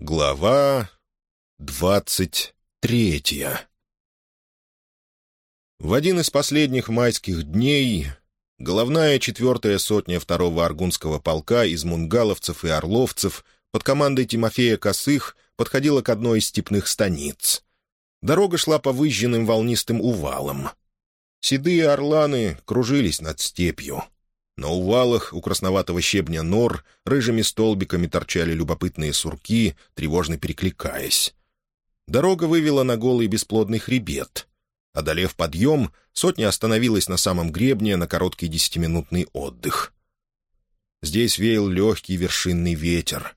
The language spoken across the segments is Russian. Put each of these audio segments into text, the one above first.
Глава двадцать третья В один из последних майских дней головная четвертая сотня второго аргунского полка из мунгаловцев и орловцев под командой Тимофея Косых подходила к одной из степных станиц. Дорога шла по выжженным волнистым увалам. Седые орланы кружились над степью — на увалах у красноватого щебня нор рыжими столбиками торчали любопытные сурки, тревожно перекликаясь. Дорога вывела на голый бесплодный хребет. Одолев подъем, сотня остановилась на самом гребне на короткий десятиминутный отдых. Здесь веял легкий вершинный ветер.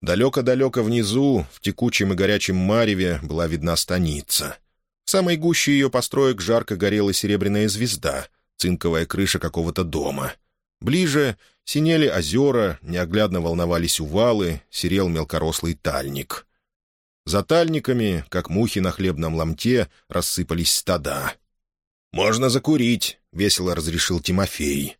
Далеко-далеко внизу, в текучем и горячем мареве, была видна станица. В самой гуще ее построек жарко горела серебряная звезда — цинковая крыша какого-то дома. Ближе синели озера, неоглядно волновались увалы, серел мелкорослый тальник. За тальниками, как мухи на хлебном ломте, рассыпались стада. «Можно закурить», — весело разрешил Тимофей.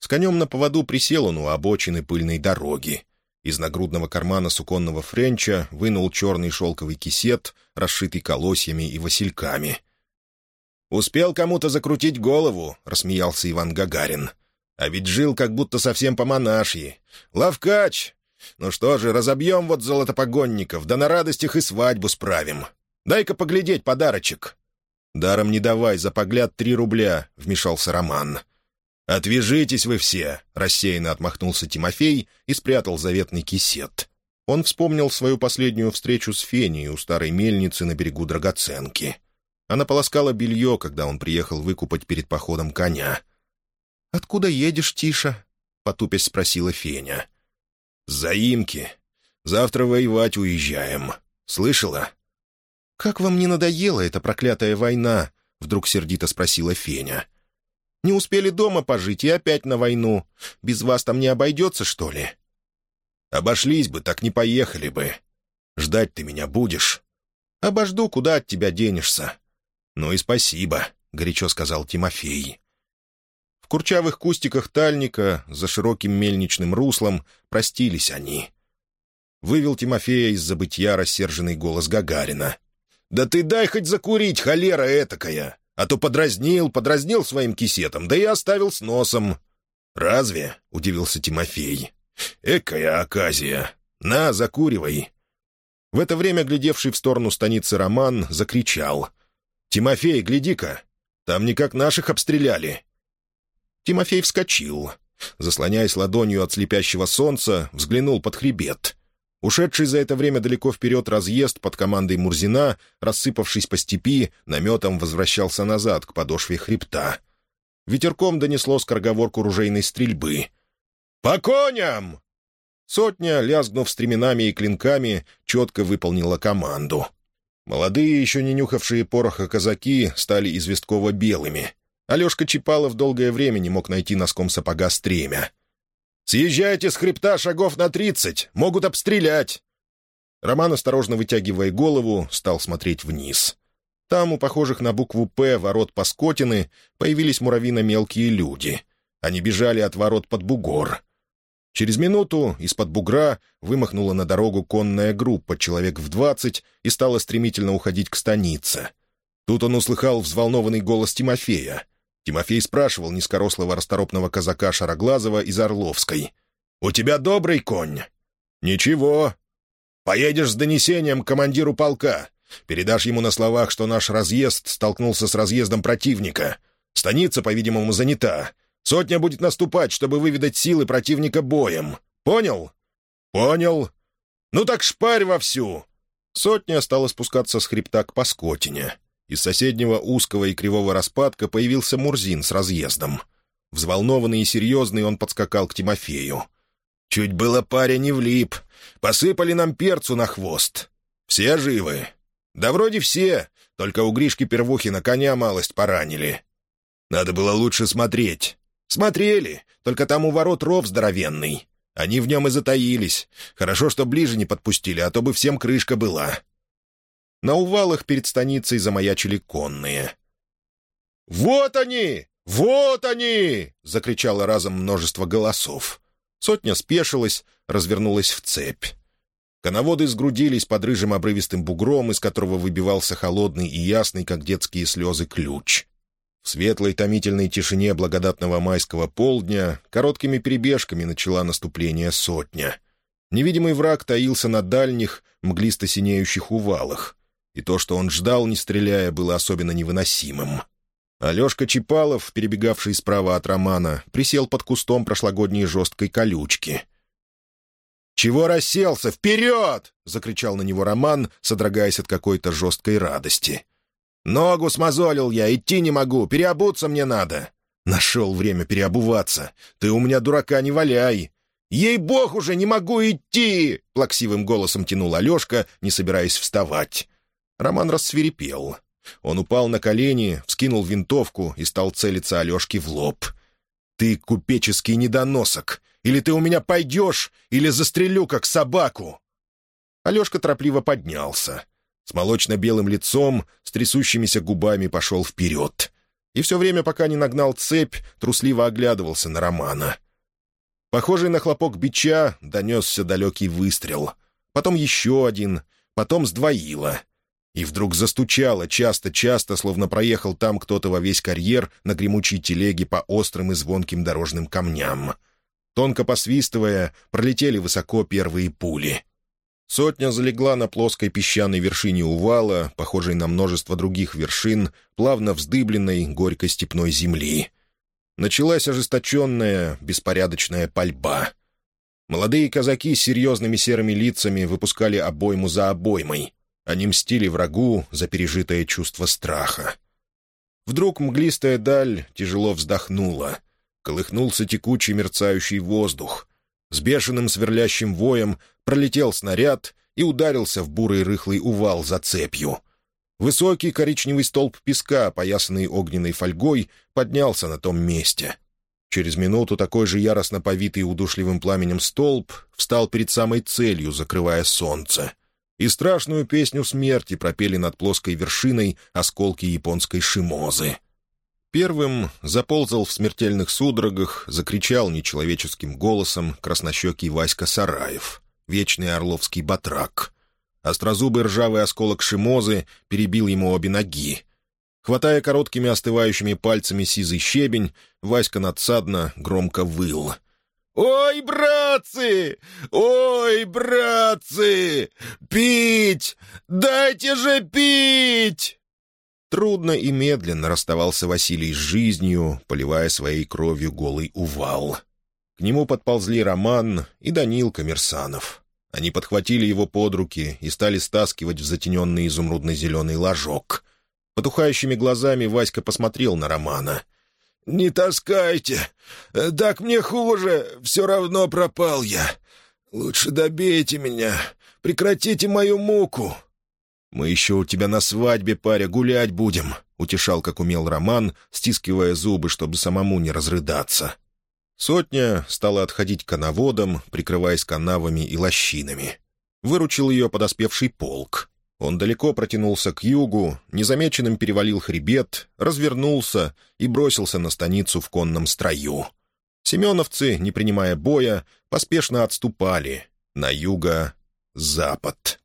С конем на поводу присел он у обочины пыльной дороги. Из нагрудного кармана суконного френча вынул черный шелковый кисет, расшитый колосьями и васильками — «Успел кому-то закрутить голову», — рассмеялся Иван Гагарин. «А ведь жил как будто совсем по-монашьи. Лавкач! Ну что же, разобьем вот золотопогонников, да на радостях и свадьбу справим. Дай-ка поглядеть подарочек». «Даром не давай, за погляд три рубля», — вмешался Роман. «Отвяжитесь вы все!» — рассеянно отмахнулся Тимофей и спрятал заветный кисет. Он вспомнил свою последнюю встречу с Феней у старой мельницы на берегу Драгоценки. Она полоскала белье, когда он приехал выкупать перед походом коня. «Откуда едешь, Тиша?» — потупясь спросила Феня. «С заимки. Завтра воевать уезжаем. Слышала?» «Как вам не надоела эта проклятая война?» — вдруг сердито спросила Феня. «Не успели дома пожить и опять на войну. Без вас там не обойдется, что ли?» «Обошлись бы, так не поехали бы. Ждать ты меня будешь?» «Обожду, куда от тебя денешься?» «Ну и спасибо», — горячо сказал Тимофей. В курчавых кустиках тальника, за широким мельничным руслом, простились они. Вывел Тимофея из забытья рассерженный голос Гагарина. «Да ты дай хоть закурить, холера этакая! А то подразнил, подразнил своим кисетом, да и оставил с носом». «Разве?» — удивился Тимофей. «Экая оказия! На, закуривай!» В это время глядевший в сторону станицы Роман закричал — «Тимофей, гляди-ка! Там никак наших обстреляли!» Тимофей вскочил. Заслоняясь ладонью от слепящего солнца, взглянул под хребет. Ушедший за это время далеко вперед разъезд под командой Мурзина, рассыпавшись по степи, наметом возвращался назад к подошве хребта. Ветерком донесло скороговорку ружейной стрельбы. «По коням!» Сотня, лязгнув стременами и клинками, четко выполнила команду — Молодые, еще не нюхавшие пороха казаки, стали известково-белыми. Алешка Чипалов долгое время не мог найти носком сапога стремя. «Съезжайте с хребта шагов на тридцать! Могут обстрелять!» Роман, осторожно вытягивая голову, стал смотреть вниз. Там, у похожих на букву «П» ворот Паскотины, появились муравьино-мелкие люди. Они бежали от ворот под бугор. Через минуту из-под бугра вымахнула на дорогу конная группа, человек в двадцать, и стала стремительно уходить к станице. Тут он услыхал взволнованный голос Тимофея. Тимофей спрашивал низкорослого расторопного казака Шароглазова из Орловской. «У тебя добрый конь?» «Ничего. Поедешь с донесением к командиру полка. Передашь ему на словах, что наш разъезд столкнулся с разъездом противника. Станица, по-видимому, занята. Сотня будет наступать, чтобы выведать силы противника боем. Понял?» «Понял. Ну так шпарь вовсю!» Сотня стала спускаться с хребта к Паскотине. Из соседнего узкого и кривого распадка появился Мурзин с разъездом. Взволнованный и серьезный он подскакал к Тимофею. «Чуть было паря не влип. Посыпали нам перцу на хвост. Все живы?» «Да вроде все, только у Гришки Первухина коня малость поранили. Надо было лучше смотреть. «Смотрели, только там у ворот ров здоровенный. Они в нем и затаились. Хорошо, что ближе не подпустили, а то бы всем крышка была». На увалах перед станицей замаячили конные. «Вот они! Вот они!» — закричало разом множество голосов. Сотня спешилась, развернулась в цепь. Коноводы сгрудились под рыжим обрывистым бугром, из которого выбивался холодный и ясный, как детские слезы, ключ. В светлой томительной тишине благодатного майского полдня короткими перебежками начала наступление сотня. Невидимый враг таился на дальних, мглисто-синеющих увалах, и то, что он ждал, не стреляя, было особенно невыносимым. Алешка Чипалов, перебегавший справа от Романа, присел под кустом прошлогодней жесткой колючки. «Чего расселся? Вперед!» — закричал на него Роман, содрогаясь от какой-то жесткой радости. «Ногу смазолил я, идти не могу, переобуться мне надо». «Нашел время переобуваться. Ты у меня дурака не валяй». «Ей-бог уже, не могу идти!» — плаксивым голосом тянул Алешка, не собираясь вставать. Роман рассверепел. Он упал на колени, вскинул винтовку и стал целиться Алешке в лоб. «Ты купеческий недоносок! Или ты у меня пойдешь, или застрелю, как собаку!» Алешка торопливо поднялся. С молочно-белым лицом, с трясущимися губами пошел вперед. И все время, пока не нагнал цепь, трусливо оглядывался на Романа. Похожий на хлопок бича, донесся далекий выстрел. Потом еще один, потом сдвоило. И вдруг застучало часто-часто, словно проехал там кто-то во весь карьер на гремучей телеге по острым и звонким дорожным камням. Тонко посвистывая, пролетели высоко первые пули. Сотня залегла на плоской песчаной вершине увала, похожей на множество других вершин, плавно вздыбленной горькой степной земли. Началась ожесточенная, беспорядочная пальба. Молодые казаки с серьезными серыми лицами выпускали обойму за обоймой. Они мстили врагу за пережитое чувство страха. Вдруг мглистая даль тяжело вздохнула — Колыхнулся текучий мерцающий воздух. С бешеным сверлящим воем пролетел снаряд и ударился в бурый рыхлый увал за цепью. Высокий коричневый столб песка, опоясанный огненной фольгой, поднялся на том месте. Через минуту такой же яростно повитый удушливым пламенем столб встал перед самой целью, закрывая солнце. И страшную песню смерти пропели над плоской вершиной осколки японской шимозы. Первым заползал в смертельных судорогах, закричал нечеловеческим голосом краснощекий Васька Сараев, вечный орловский батрак. Острозубый ржавый осколок шимозы перебил ему обе ноги. Хватая короткими остывающими пальцами сизый щебень, Васька надсадно громко выл. «Ой, братцы! Ой, братцы! Пить! Дайте же пить!» Трудно и медленно расставался Василий с жизнью, поливая своей кровью голый увал. К нему подползли Роман и Данил Коммерсанов. Они подхватили его под руки и стали стаскивать в затененный изумрудно-зеленый ложок. Потухающими глазами Васька посмотрел на Романа. «Не таскайте! Так мне хуже! Все равно пропал я! Лучше добейте меня! Прекратите мою муку!» «Мы еще у тебя на свадьбе, паря, гулять будем», — утешал, как умел Роман, стискивая зубы, чтобы самому не разрыдаться. Сотня стала отходить к коноводам, прикрываясь канавами и лощинами. Выручил ее подоспевший полк. Он далеко протянулся к югу, незамеченным перевалил хребет, развернулся и бросился на станицу в конном строю. Семеновцы, не принимая боя, поспешно отступали на юго-запад.